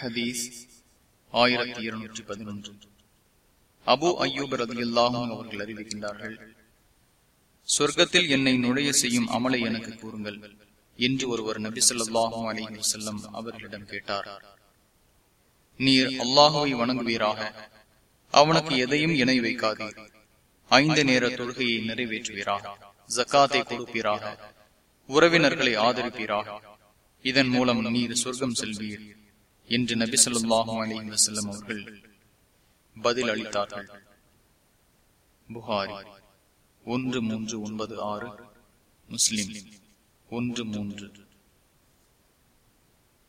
ஹதீஸ் ஆயிரத்தி இருநூற்றி பதினொன்று. அபு ஐயூப் ரதியுல்லாஹும் அவர்கள் அறிவிக்கின்றார்கள் சொர்க்கத்தில் என்னை நுழைய செய்யும் அமலை எனக்கு கூறுங்கள் என்று ஒருவர் நபி சொல்லாஹும் அலி வசல்லம் அவர்களிடம் கேட்டார். நீர் அல்லாஹுவை வணங்குவீராக அவனுக்கு எதையும் இணை வைக்காதீர். ஐந்து நேர தொழுகையை நிறைவேற்றுவீராக ஜக்காத்தை கொடுப்பீராக உறவினர்களை ஆதரிப்பீராக. இதன் மூலம் நீர் சொர்க்கம் செல்வீர். என்று நபி சொல்லாஹும் அலி வசல்லம் அவர்கள் பதில் அளித்தார்கள். புகாரி ஒன்று மூன்று ஒன்பது ஆறு முஸ்லிம் ஒன்று மூன்று.